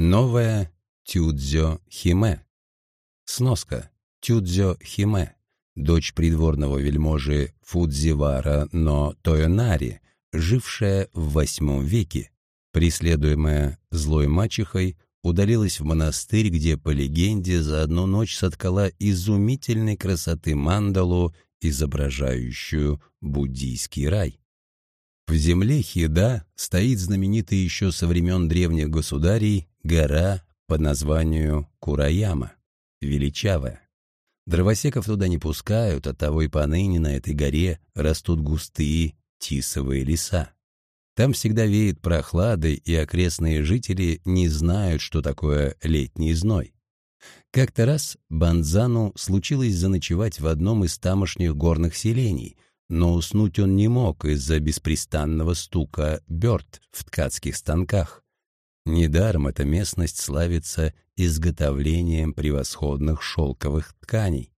Новая Тюдзё Химе. Сноска. Тюдзё Химе. Дочь придворного вельможи Фудзивара но Тойонари, жившая в восьмом веке, преследуемая злой мачехой, удалилась в монастырь, где, по легенде, за одну ночь соткала изумительной красоты мандалу, изображающую буддийский рай. В земле Хида стоит знаменитая еще со времен древних государей гора под названию Кураяма, величавая. Дровосеков туда не пускают, оттого и поныне на этой горе растут густые тисовые леса. Там всегда веет прохладой, и окрестные жители не знают, что такое летний зной. Как-то раз Банзану случилось заночевать в одном из тамошних горных селений, но уснуть он не мог из-за беспрестанного стука бёрд в ткацких станках. Недаром эта местность славится изготовлением превосходных шелковых тканей.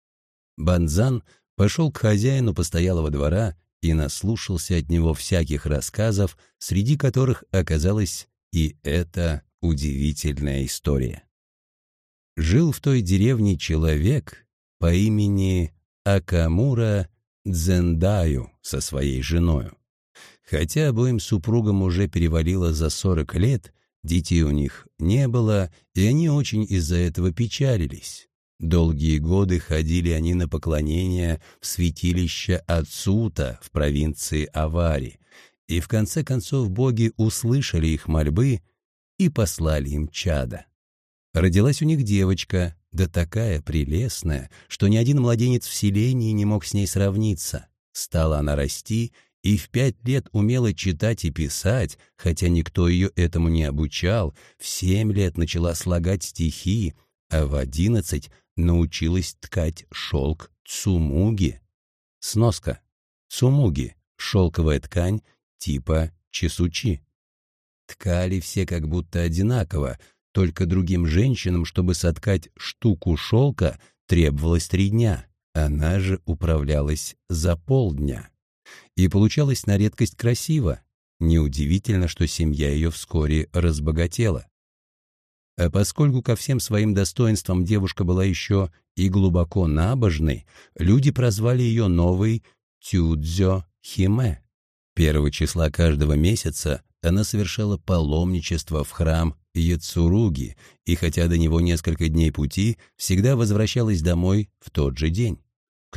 Банзан пошел к хозяину постоялого двора и наслушался от него всяких рассказов, среди которых оказалась и эта удивительная история. Жил в той деревне человек по имени Акамура Дзендаю со своей женою. Хотя обоим супругам уже перевалило за сорок лет, детей у них не было, и они очень из-за этого печалились. Долгие годы ходили они на поклонение в святилище Ацута в провинции Авари, и в конце концов боги услышали их мольбы и послали им чада. Родилась у них девочка, да такая прелестная, что ни один младенец в селении не мог с ней сравниться. Стала она расти и в пять лет умела читать и писать, хотя никто ее этому не обучал, в семь лет начала слагать стихи, а в одиннадцать научилась ткать шелк цумуги. Сноска. Цумуги — шелковая ткань типа чесучи. Ткали все как будто одинаково, только другим женщинам, чтобы соткать штуку шелка, требовалось три дня. Она же управлялась за полдня. И получалось на редкость красиво. Неудивительно, что семья ее вскоре разбогатела. А поскольку ко всем своим достоинствам девушка была еще и глубоко набожной, люди прозвали ее новой Тюдзё Химе. Первого числа каждого месяца она совершала паломничество в храм Яцуруги, и хотя до него несколько дней пути, всегда возвращалась домой в тот же день.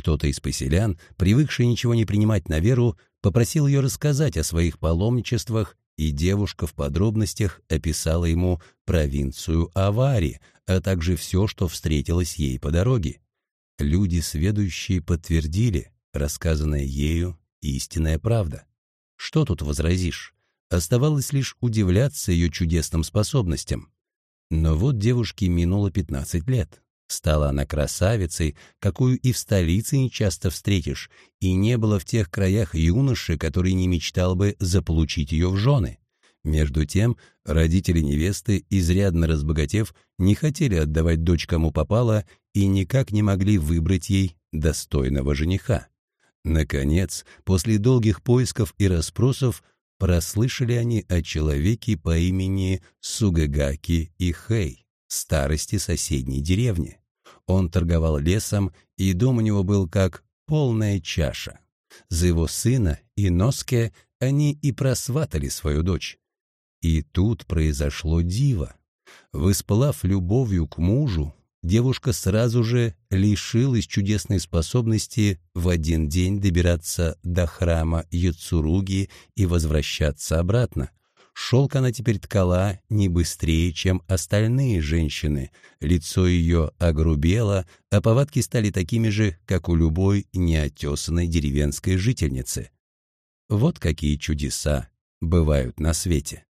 Кто-то из поселян, привыкший ничего не принимать на веру, попросил ее рассказать о своих паломничествах и девушка в подробностях описала ему провинцию Авари, а также все, что встретилось ей по дороге. Люди, сведущие, подтвердили, рассказанная ею истинная правда. Что тут возразишь? Оставалось лишь удивляться ее чудесным способностям. Но вот девушке минуло 15 лет. Стала она красавицей, какую и в столице не часто встретишь, и не было в тех краях юноши, который не мечтал бы заполучить ее в жены. Между тем, родители невесты, изрядно разбогатев, не хотели отдавать дочь кому попало и никак не могли выбрать ей достойного жениха. Наконец, после долгих поисков и расспросов, прослышали они о человеке по имени Сугагаки Ихэй, старости соседней деревни. Он торговал лесом, и дом у него был как полная чаша. За его сына Иноске они и просватали свою дочь. И тут произошло диво. Воспылав любовью к мужу, девушка сразу же лишилась чудесной способности в один день добираться до храма Яцуруги и возвращаться обратно. Шелк она теперь ткала не быстрее, чем остальные женщины. Лицо ее огрубело, а повадки стали такими же, как у любой неотесанной деревенской жительницы. Вот какие чудеса бывают на свете.